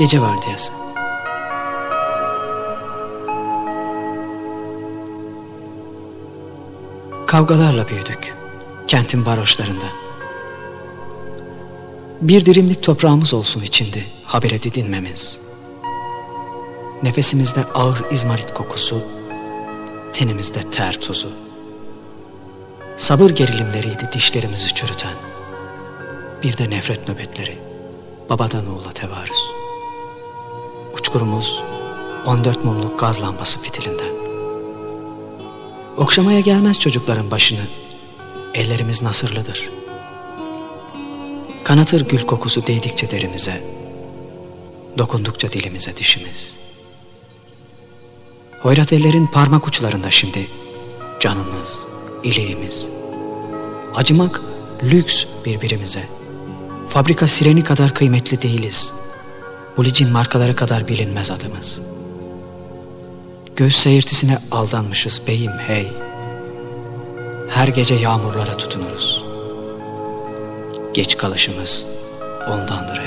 Gece vardiyası. Kavgalarla büyüdük. Kentin baroşlarında. Bir dirimlik toprağımız olsun içinde habere didinmemiz. Nefesimizde ağır izmarit kokusu, tenimizde ter tuzu. Sabır gerilimleriydi dişlerimizi çürüten. Bir de nefret nöbetleri, babadan oğula tevarüz. Uçkurumuz 14 mumluk gaz lambası fitilinden. Okşamaya gelmez çocukların başını, ellerimiz nasırlıdır. Kanatır gül kokusu değdikçe derimize, dokundukça dilimize dişimiz. Hoyrat ellerin parmak uçlarında şimdi canımız, iliğimiz. Acımak lüks birbirimize. Fabrika sireni kadar kıymetli değiliz. Bulicin markaları kadar bilinmez adımız. Göz seyirtisine aldanmışız beyim hey. Her gece yağmurlara tutunuruz. Geç kalışımız ondandır.